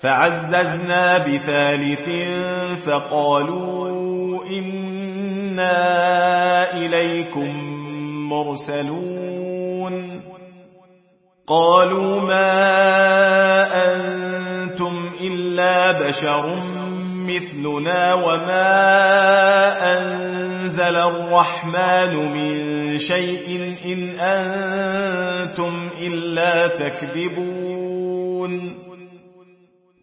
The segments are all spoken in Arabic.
فعززنا بثالث فقالوا إنا إليكم مرسلون. قالوا ما أنتم إلا بشر مثلنا وما أنزل الرحمن من شيء إن أنتم إلا تكذبون.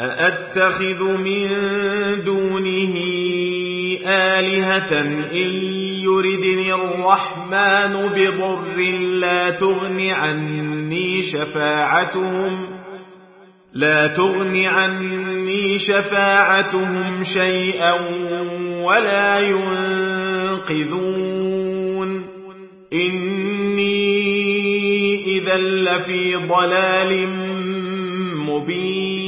أأتخذ من دونه آلهة إن يردني الرحمن بضر لا تغن عني شفاعتهم لا تغن عني شفاعتهم شيئا ولا ينقذون. إني إذا لفي ضلال مبين.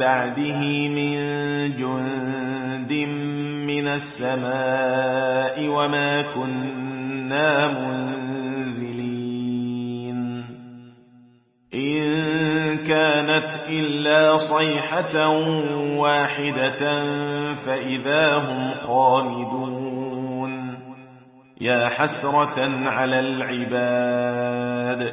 بعده من جند من السماء وما كنا منزلين. إن كانت إلا صيحة واحدة فإذا هم خامدون. يا حسرة على العباد.